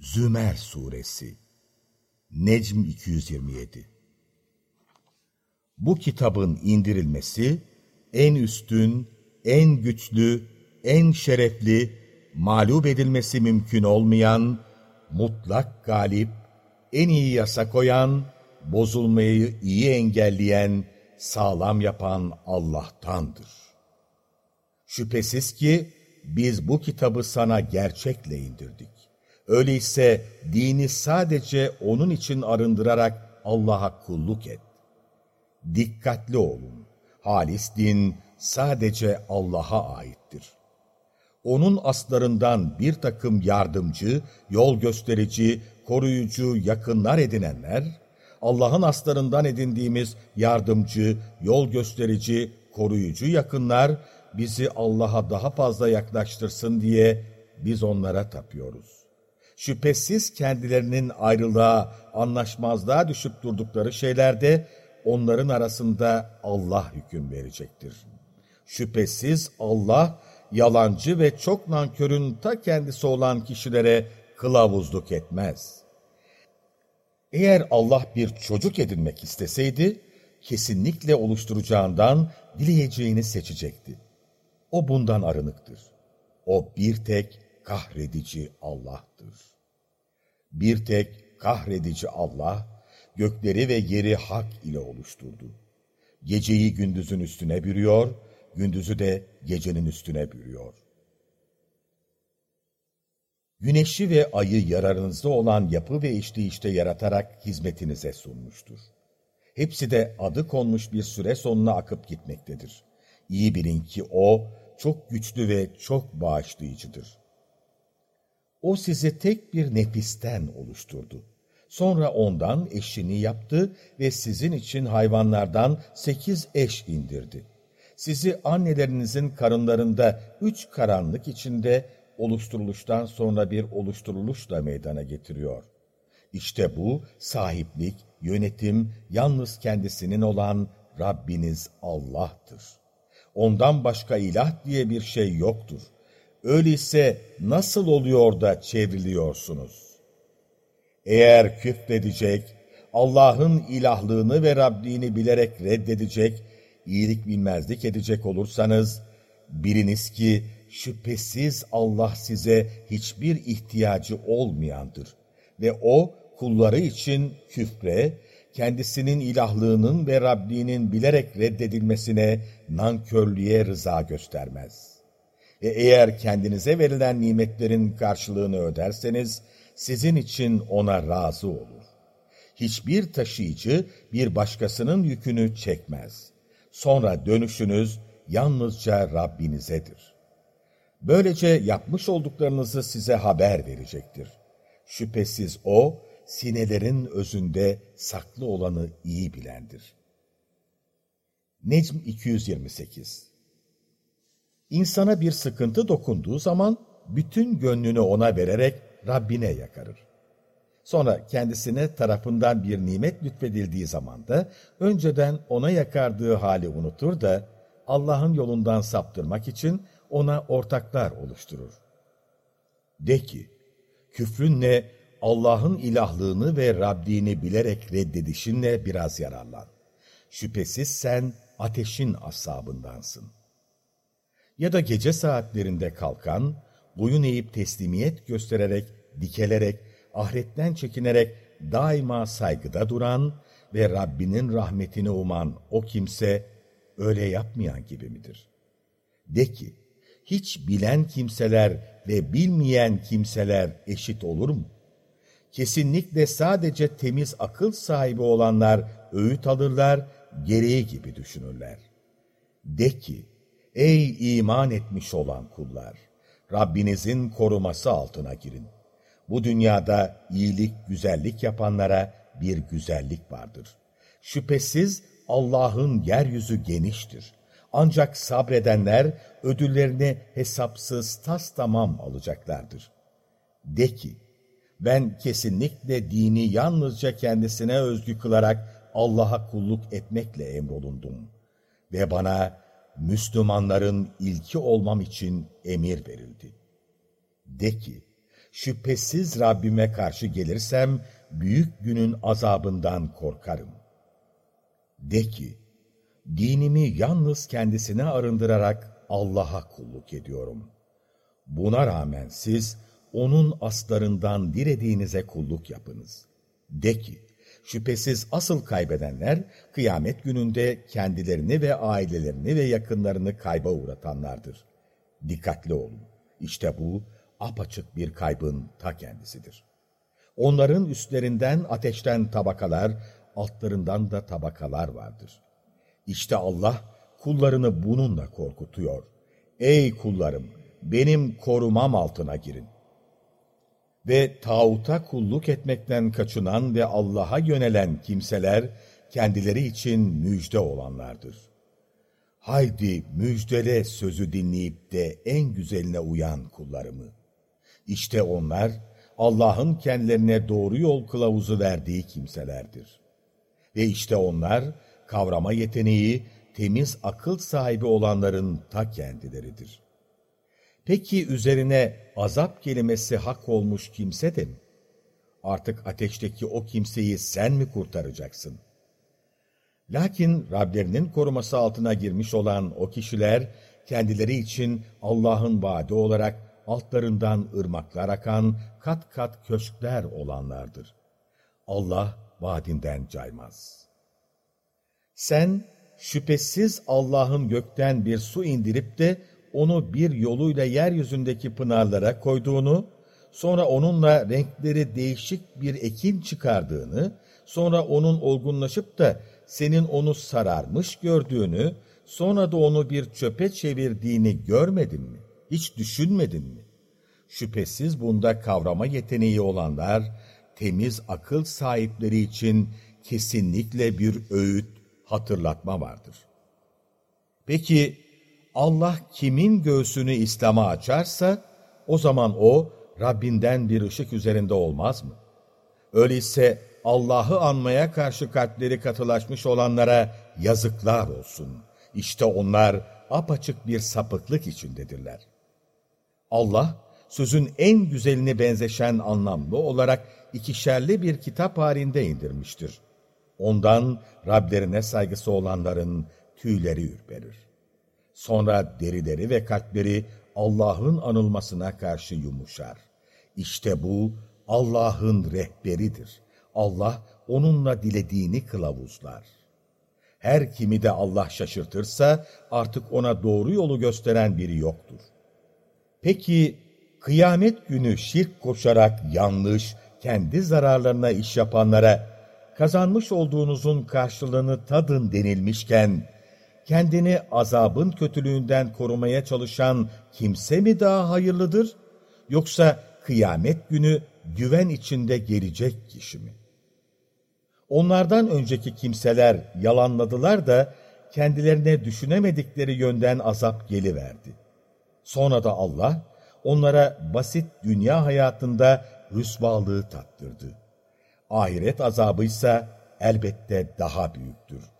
Zümer Suresi Necm 227 Bu kitabın indirilmesi, en üstün, en güçlü, en şerefli, mağlup edilmesi mümkün olmayan, mutlak galip, en iyi yasa koyan, bozulmayı iyi engelleyen, sağlam yapan Allah'tandır. Şüphesiz ki biz bu kitabı sana gerçekle indirdik. Öyleyse dini sadece onun için arındırarak Allah'a kulluk et. Dikkatli olun. Halis din sadece Allah'a aittir. Onun aslarından bir takım yardımcı, yol gösterici, koruyucu, yakınlar edinenler, Allah'ın aslarından edindiğimiz yardımcı, yol gösterici, koruyucu yakınlar bizi Allah'a daha fazla yaklaştırsın diye biz onlara tapıyoruz. Şüphesiz kendilerinin ayrılığa, anlaşmazlığa düşüp durdukları şeylerde onların arasında Allah hüküm verecektir. Şüphesiz Allah yalancı ve çok nankörün ta kendisi olan kişilere kılavuzluk etmez. Eğer Allah bir çocuk edinmek isteseydi, kesinlikle oluşturacağından dileyeceğini seçecekti. O bundan arınıktır. O bir tek kahredici Allah'tır. Bir tek kahredici Allah, gökleri ve yeri hak ile oluşturdu. Geceyi gündüzün üstüne bürüyor, gündüzü de gecenin üstüne bürüyor. Güneşi ve ayı yararınızda olan yapı ve işleyişte yaratarak hizmetinize sunmuştur. Hepsi de adı konmuş bir süre sonuna akıp gitmektedir. İyi bilin ki O çok güçlü ve çok bağışlayıcıdır. O sizi tek bir nefisten oluşturdu. Sonra ondan eşini yaptı ve sizin için hayvanlardan sekiz eş indirdi. Sizi annelerinizin karınlarında üç karanlık içinde oluşturuluştan sonra bir oluşturuluşla meydana getiriyor. İşte bu sahiplik, yönetim yalnız kendisinin olan Rabbiniz Allah'tır. Ondan başka ilah diye bir şey yoktur. Öyleyse nasıl oluyor da çevriliyorsunuz? Eğer küfredecek, Allah'ın ilahlığını ve Rabbini bilerek reddedecek, iyilik bilmezlik edecek olursanız, biliniz ki şüphesiz Allah size hiçbir ihtiyacı olmayandır. Ve O, kulları için küfre, kendisinin ilahlığının ve Rabbinin bilerek reddedilmesine, nankörlüğe rıza göstermez. Ve eğer kendinize verilen nimetlerin karşılığını öderseniz, sizin için ona razı olur. Hiçbir taşıyıcı bir başkasının yükünü çekmez. Sonra dönüşünüz yalnızca Rabbinizedir. Böylece yapmış olduklarınızı size haber verecektir. Şüphesiz O, sinelerin özünde saklı olanı iyi bilendir. Necm 228 İnsana bir sıkıntı dokunduğu zaman bütün gönlünü ona vererek Rabbine yakarır. Sonra kendisine tarafından bir nimet lütfedildiği zaman da önceden ona yakardığı hali unutur da Allah'ın yolundan saptırmak için ona ortaklar oluşturur. De ki, küfrünle Allah'ın ilahlığını ve Rabbini bilerek reddedişinle biraz yararlan. Şüphesiz sen ateşin asabındansın. Ya da gece saatlerinde kalkan, boyun eğip teslimiyet göstererek, dikelerek, ahiretten çekinerek daima saygıda duran ve Rabbinin rahmetini uman o kimse öyle yapmayan gibi midir? De ki, hiç bilen kimseler ve bilmeyen kimseler eşit olur mu? Kesinlikle sadece temiz akıl sahibi olanlar öğüt alırlar, gereği gibi düşünürler. De ki, ey iman etmiş olan kullar! Rabbinizin koruması altına girin. Bu dünyada iyilik, güzellik yapanlara bir güzellik vardır. Şüphesiz Allah'ın yeryüzü geniştir. Ancak sabredenler ödüllerini hesapsız tas tamam alacaklardır. De ki, ben kesinlikle dini yalnızca kendisine özgü kılarak Allah'a kulluk etmekle emrolundum. Ve bana Müslümanların ilki olmam için emir verildi. De ki, Şüphesiz Rabbime karşı gelirsem, büyük günün azabından korkarım. De ki, dinimi yalnız kendisine arındırarak Allah'a kulluk ediyorum. Buna rağmen siz, onun aslarından dilediğinize kulluk yapınız. De ki, şüphesiz asıl kaybedenler, kıyamet gününde kendilerini ve ailelerini ve yakınlarını kayba uğratanlardır. Dikkatli olun. İşte bu, apaçık bir kaybın ta kendisidir. Onların üstlerinden ateşten tabakalar, altlarından da tabakalar vardır. İşte Allah kullarını bununla korkutuyor. Ey kullarım, benim korumam altına girin. Ve tağuta kulluk etmekten kaçınan ve Allah'a yönelen kimseler, kendileri için müjde olanlardır. Haydi müjdele sözü dinleyip de en güzeline uyan kullarımı. İşte onlar, Allah'ın kendilerine doğru yol kılavuzu verdiği kimselerdir. Ve işte onlar, kavrama yeteneği, temiz akıl sahibi olanların ta kendileridir. Peki üzerine azap kelimesi hak olmuş kimse de mi? Artık ateşteki o kimseyi sen mi kurtaracaksın? Lakin Rablerinin koruması altına girmiş olan o kişiler, kendileri için Allah'ın vaadi olarak altlarından ırmaklar akan kat kat köşkler olanlardır. Allah vaadinden caymaz. Sen şüphesiz Allah'ın gökten bir su indirip de onu bir yoluyla yeryüzündeki pınarlara koyduğunu, sonra onunla renkleri değişik bir ekin çıkardığını, sonra onun olgunlaşıp da senin onu sararmış gördüğünü, sonra da onu bir çöpe çevirdiğini görmedin mi? Hiç düşünmedin mi? Şüphesiz bunda kavrama yeteneği olanlar, temiz akıl sahipleri için kesinlikle bir öğüt, hatırlatma vardır. Peki Allah kimin göğsünü İslam'a açarsa, o zaman o Rabbinden bir ışık üzerinde olmaz mı? Öyleyse Allah'ı anmaya karşı kalpleri katılaşmış olanlara yazıklar olsun. İşte onlar apaçık bir sapıklık içindedirler. Allah, sözün en güzelini benzeşen anlamlı olarak ikişerli bir kitap halinde indirmiştir. Ondan Rablerine saygısı olanların tüyleri ürperir. Sonra derileri ve kalpleri Allah'ın anılmasına karşı yumuşar. İşte bu Allah'ın rehberidir. Allah onunla dilediğini kılavuzlar. Her kimi de Allah şaşırtırsa artık ona doğru yolu gösteren biri yoktur. Peki kıyamet günü şirk koşarak yanlış, kendi zararlarına iş yapanlara kazanmış olduğunuzun karşılığını tadın denilmişken, kendini azabın kötülüğünden korumaya çalışan kimse mi daha hayırlıdır, yoksa kıyamet günü güven içinde gelecek kişi mi? Onlardan önceki kimseler yalanladılar da kendilerine düşünemedikleri yönden azap geliverdi. Sonra da Allah onlara basit dünya hayatında rüsvalığı tattırdı. Ahiret azabı ise elbette daha büyüktür.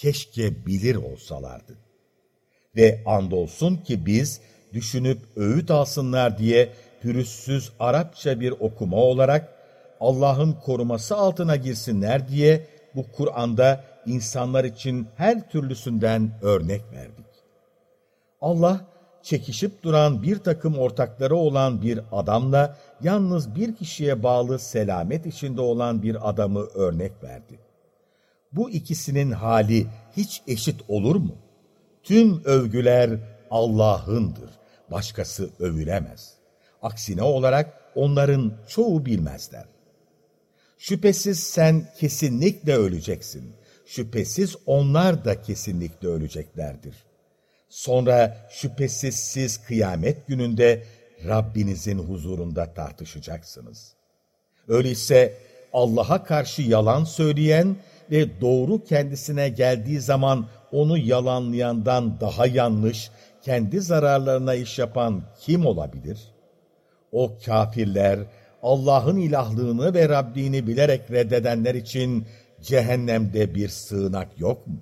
Keşke bilir olsalardı. Ve andolsun ki biz düşünüp öğüt alsınlar diye pürüzsüz Arapça bir okuma olarak Allah'ın koruması altına girsinler diye bu Kur'an'da insanlar için her türlüsünden örnek verdik. Allah çekişip duran bir takım ortakları olan bir adamla yalnız bir kişiye bağlı selamet içinde olan bir adamı örnek verdi. Bu ikisinin hali hiç eşit olur mu? Tüm övgüler Allah'ındır. Başkası övülemez. Aksine olarak onların çoğu bilmezler. Şüphesiz sen kesinlikle öleceksin. Şüphesiz onlar da kesinlikle öleceklerdir. Sonra şüphesiz siz kıyamet gününde Rabbinizin huzurunda tartışacaksınız. Öyleyse Allah'a karşı yalan söyleyen ve doğru kendisine geldiği zaman onu yalanlayandan daha yanlış, kendi zararlarına iş yapan kim olabilir? O kafirler, Allah'ın ilahlığını ve Rabbini bilerek reddedenler için cehennemde bir sığınak yok mu?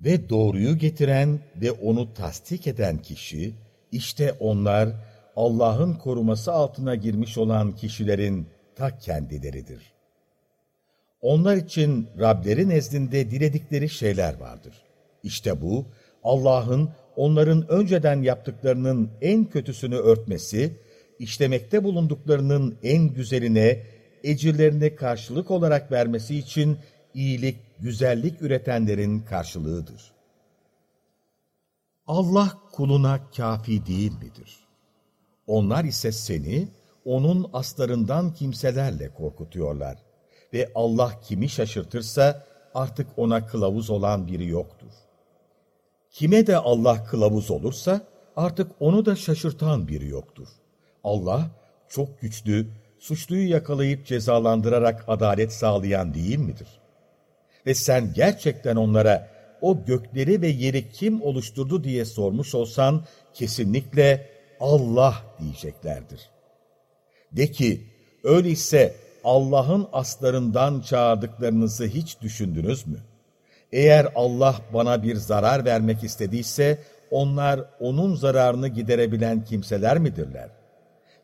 Ve doğruyu getiren ve onu tasdik eden kişi, işte onlar Allah'ın koruması altına girmiş olan kişilerin ta kendileridir. Onlar için Rableri nezdinde diledikleri şeyler vardır. İşte bu, Allah'ın onların önceden yaptıklarının en kötüsünü örtmesi, işlemekte bulunduklarının en güzeline, ecirlerine karşılık olarak vermesi için iyilik, güzellik üretenlerin karşılığıdır. Allah kuluna kafi değil midir? Onlar ise seni, onun aslarından kimselerle korkutuyorlar. Ve Allah kimi şaşırtırsa artık ona kılavuz olan biri yoktur. Kime de Allah kılavuz olursa artık onu da şaşırtan biri yoktur. Allah çok güçlü, suçluyu yakalayıp cezalandırarak adalet sağlayan değil midir? Ve sen gerçekten onlara o gökleri ve yeri kim oluşturdu diye sormuş olsan kesinlikle Allah diyeceklerdir. De ki, öyleyse Allah'ın aslarından çağırdıklarınızı hiç düşündünüz mü? Eğer Allah bana bir zarar vermek istediyse, onlar onun zararını giderebilen kimseler midirler?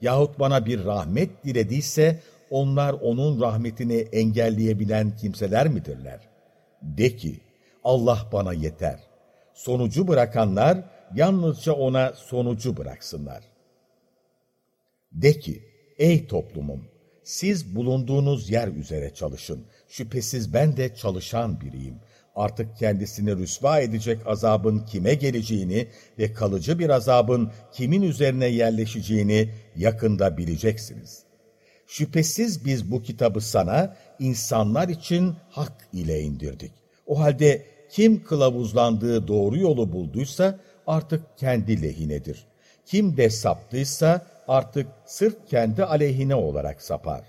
Yahut bana bir rahmet dilediyse, onlar onun rahmetini engelleyebilen kimseler midirler? De ki, Allah bana yeter. Sonucu bırakanlar, yalnızca ona sonucu bıraksınlar. De ki, ey toplumum, siz bulunduğunuz yer üzere çalışın. Şüphesiz ben de çalışan biriyim. Artık kendisini rüsva edecek azabın kime geleceğini ve kalıcı bir azabın kimin üzerine yerleşeceğini yakında bileceksiniz. Şüphesiz biz bu kitabı sana insanlar için hak ile indirdik. O halde kim kılavuzlandığı doğru yolu bulduysa artık kendi lehinedir. Kim de saptıysa artık sırf kendi aleyhine olarak sapar.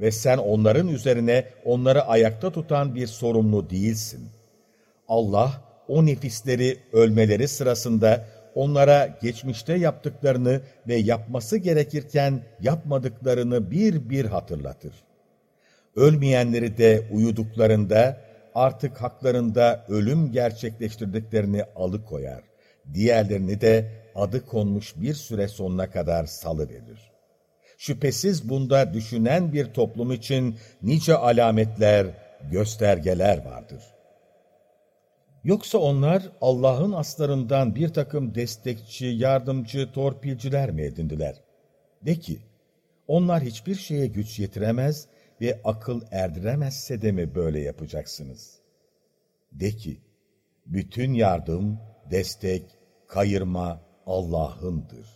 Ve sen onların üzerine onları ayakta tutan bir sorumlu değilsin. Allah o nefisleri ölmeleri sırasında onlara geçmişte yaptıklarını ve yapması gerekirken yapmadıklarını bir bir hatırlatır. Ölmeyenleri de uyuduklarında artık haklarında ölüm gerçekleştirdiklerini alıkoyar. Diğerlerini de adı konmuş bir süre sonuna kadar salıverir. Şüphesiz bunda düşünen bir toplum için nice alametler, göstergeler vardır. Yoksa onlar Allah'ın aslarından bir takım destekçi, yardımcı, torpilciler mi edindiler? De ki, onlar hiçbir şeye güç yetiremez ve akıl erdiremezse de mi böyle yapacaksınız? De ki, bütün yardım, destek, kayırma Allah'ındır.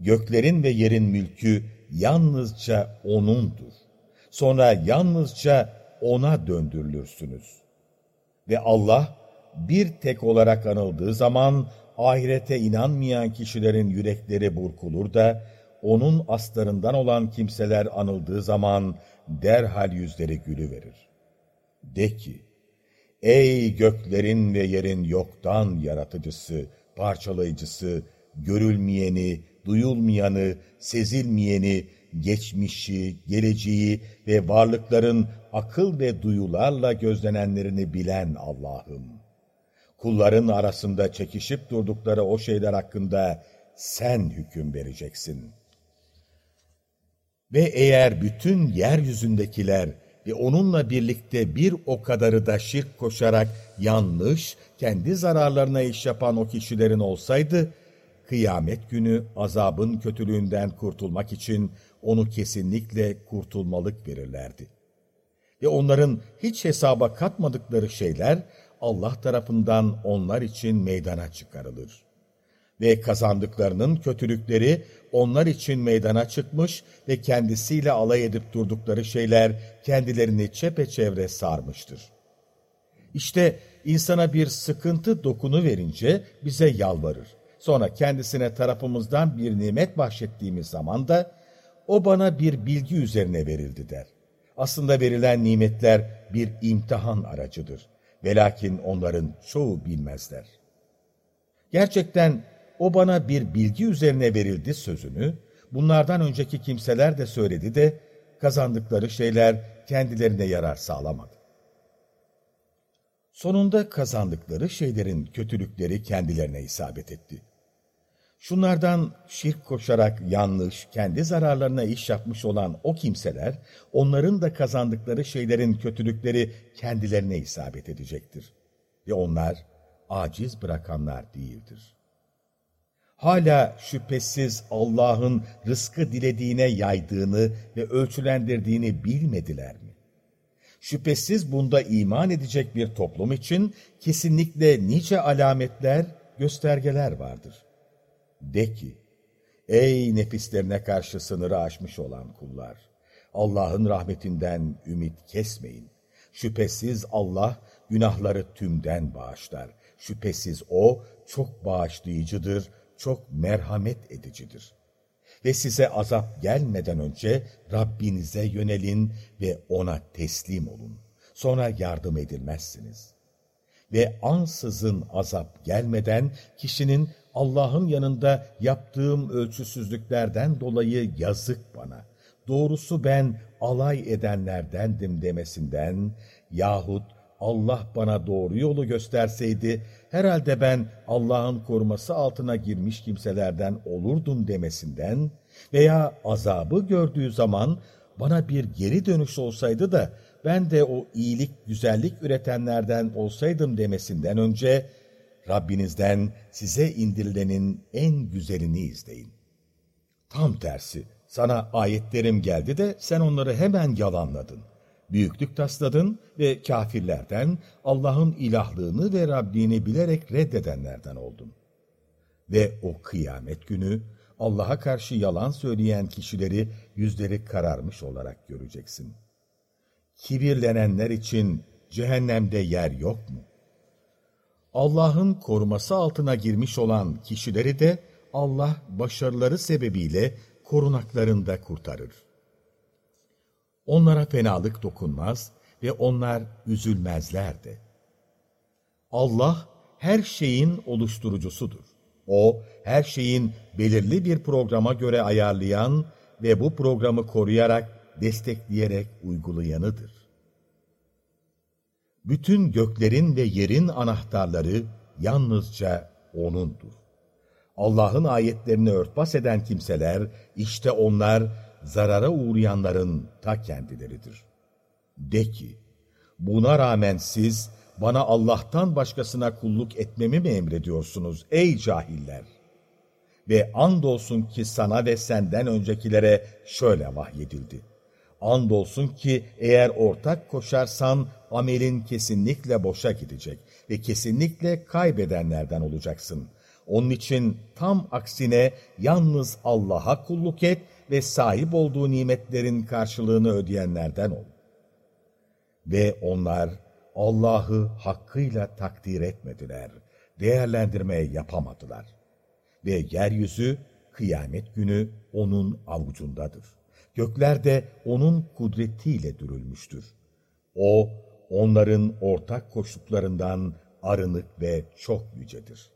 Göklerin ve yerin mülkü yalnızca O'nundur. Sonra yalnızca O'na döndürülürsünüz. Ve Allah bir tek olarak anıldığı zaman ahirete inanmayan kişilerin yürekleri burkulur da onun aslarından olan kimseler anıldığı zaman derhal yüzleri gülü verir. De ki, ey göklerin ve yerin yoktan yaratıcısı, parçalayıcısı, görülmeyeni, duyulmayanı, sezilmeyeni, geçmişi, geleceği ve varlıkların akıl ve duyularla gözlenenlerini bilen Allah'ım. Kulların arasında çekişip durdukları o şeyler hakkında sen hüküm vereceksin. Ve eğer bütün yeryüzündekiler ve onunla birlikte bir o kadarı da şirk koşarak yanlış, kendi zararlarına iş yapan o kişilerin olsaydı, kıyamet günü azabın kötülüğünden kurtulmak için onu kesinlikle kurtulmalık verirlerdi. Ve onların hiç hesaba katmadıkları şeyler Allah tarafından onlar için meydana çıkarılır. Ve kazandıklarının kötülükleri onlar için meydana çıkmış ve kendisiyle alay edip durdukları şeyler kendilerini çepeçevre sarmıştır. İşte insana bir sıkıntı dokunu verince bize yalvarır. Sonra kendisine tarafımızdan bir nimet bahşettiğimiz zaman da o bana bir bilgi üzerine verildi der. Aslında verilen nimetler bir imtihan aracıdır. Velakin onların çoğu bilmezler. Gerçekten o bana bir bilgi üzerine verildi sözünü, bunlardan önceki kimseler de söyledi de kazandıkları şeyler kendilerine yarar sağlamadı. Sonunda kazandıkları şeylerin kötülükleri kendilerine isabet etti. Şunlardan şirk koşarak yanlış, kendi zararlarına iş yapmış olan o kimseler, onların da kazandıkları şeylerin kötülükleri kendilerine isabet edecektir. Ve onlar aciz bırakanlar değildir. Hala şüphesiz Allah'ın rızkı dilediğine yaydığını ve ölçülendirdiğini bilmediler mi? Şüphesiz bunda iman edecek bir toplum için kesinlikle nice alametler, göstergeler vardır. De ki, ey nefislerine karşı sınırı aşmış olan kullar! Allah'ın rahmetinden ümit kesmeyin. Şüphesiz Allah günahları tümden bağışlar. Şüphesiz O çok bağışlayıcıdır, çok merhamet edicidir. Ve size azap gelmeden önce Rabbinize yönelin ve O'na teslim olun. Sonra yardım edilmezsiniz. Ve ansızın azap gelmeden kişinin Allah'ın yanında yaptığım ölçüsüzlüklerden dolayı yazık bana. Doğrusu ben alay edenlerdendim demesinden yahut Allah bana doğru yolu gösterseydi, herhalde ben Allah'ın koruması altına girmiş kimselerden olurdum demesinden veya azabı gördüğü zaman bana bir geri dönüş olsaydı da ben de o iyilik, güzellik üretenlerden olsaydım demesinden önce Rabbinizden size indirilenin en güzelini izleyin. Tam tersi, sana ayetlerim geldi de sen onları hemen yalanladın büyüklük tasladın ve kafirlerden, Allah'ın ilahlığını ve Rabbini bilerek reddedenlerden oldun. Ve o kıyamet günü Allah'a karşı yalan söyleyen kişileri yüzleri kararmış olarak göreceksin. Kibirlenenler için cehennemde yer yok mu? Allah'ın koruması altına girmiş olan kişileri de Allah başarıları sebebiyle korunaklarında kurtarır. Onlara fenalık dokunmaz ve onlar üzülmezler de. Allah her şeyin oluşturucusudur. O, her şeyin belirli bir programa göre ayarlayan ve bu programı koruyarak, destekleyerek uygulayanıdır. Bütün göklerin ve yerin anahtarları yalnızca O'nundur. Allah'ın ayetlerini örtbas eden kimseler, işte onlar, zarara uğrayanların ta kendileridir. De ki, buna rağmen siz bana Allah'tan başkasına kulluk etmemi mi emrediyorsunuz ey cahiller? Ve andolsun ki sana ve senden öncekilere şöyle vahyedildi. Andolsun ki eğer ortak koşarsan amelin kesinlikle boşa gidecek ve kesinlikle kaybedenlerden olacaksın. Onun için tam aksine yalnız Allah'a kulluk et ve sahip olduğu nimetlerin karşılığını ödeyenlerden ol. Ve onlar Allah'ı hakkıyla takdir etmediler, değerlendirmeye yapamadılar. Ve yeryüzü kıyamet günü O'nun avucundadır. Gökler de O'nun kudretiyle dürülmüştür. O, onların ortak koştuklarından arınık ve çok yücedir.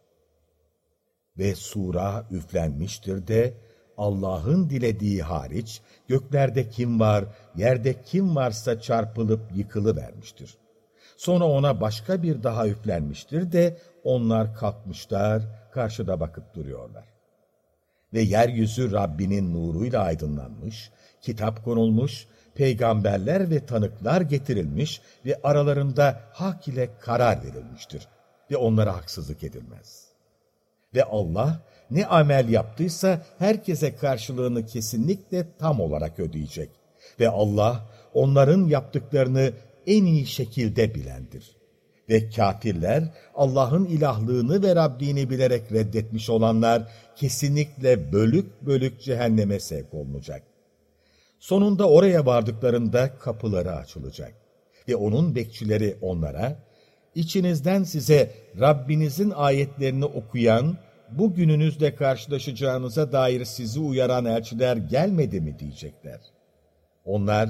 Ve sura üflenmiştir de, Allah'ın dilediği hariç göklerde kim var, yerde kim varsa çarpılıp yıkılıvermiştir. Sonra ona başka bir daha üflenmiştir de onlar kalkmışlar, karşıda bakıp duruyorlar. Ve yeryüzü Rabbinin nuruyla aydınlanmış, kitap konulmuş, peygamberler ve tanıklar getirilmiş ve aralarında hak ile karar verilmiştir ve onlara haksızlık edilmez. Ve Allah ne amel yaptıysa herkese karşılığını kesinlikle tam olarak ödeyecek. Ve Allah onların yaptıklarını en iyi şekilde bilendir. Ve kafirler Allah'ın ilahlığını ve Rabbini bilerek reddetmiş olanlar kesinlikle bölük bölük cehenneme sevk olunacak. Sonunda oraya vardıklarında kapıları açılacak. Ve onun bekçileri onlara, içinizden size Rabbinizin ayetlerini okuyan bugününüzle karşılaşacağınıza dair sizi uyaran elçiler gelmedi mi diyecekler. Onlar,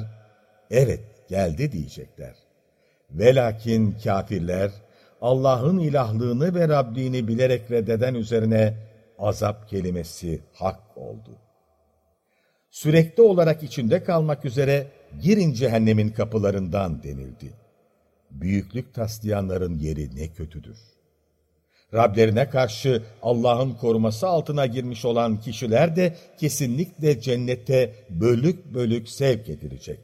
evet geldi diyecekler. Velakin kafirler, Allah'ın ilahlığını ve Rabbini bilerek reddeden üzerine azap kelimesi hak oldu. Sürekli olarak içinde kalmak üzere girin cehennemin kapılarından denildi. Büyüklük taslayanların yeri ne kötüdür. Rablerine karşı Allah'ın koruması altına girmiş olan kişiler de kesinlikle cennete bölük bölük sevk edilecek.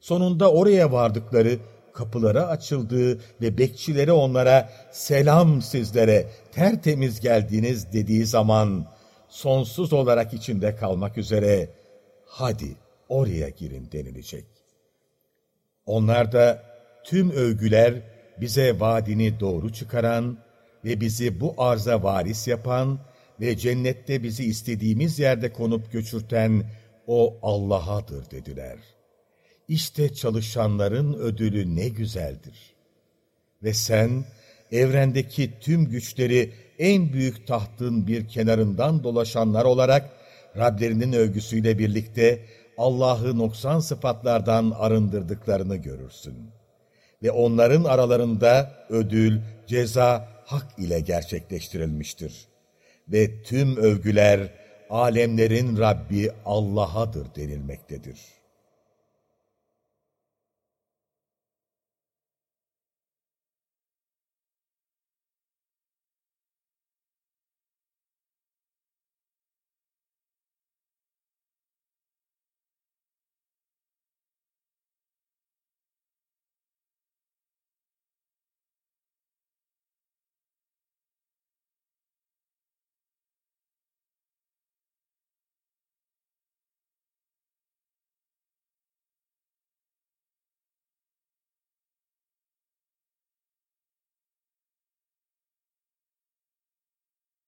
Sonunda oraya vardıkları, kapıları açıldığı ve bekçileri onlara selam sizlere tertemiz geldiniz dediği zaman sonsuz olarak içinde kalmak üzere hadi oraya girin denilecek. Onlar da tüm övgüler bize vaadini doğru çıkaran ve bizi bu arza varis yapan ve cennette bizi istediğimiz yerde konup göçürten o Allah'adır dediler. İşte çalışanların ödülü ne güzeldir. Ve sen evrendeki tüm güçleri en büyük tahtın bir kenarından dolaşanlar olarak Rablerinin övgüsüyle birlikte Allah'ı noksan sıfatlardan arındırdıklarını görürsün. Ve onların aralarında ödül, ceza hak ile gerçekleştirilmiştir. Ve tüm övgüler alemlerin Rabbi Allah'adır denilmektedir.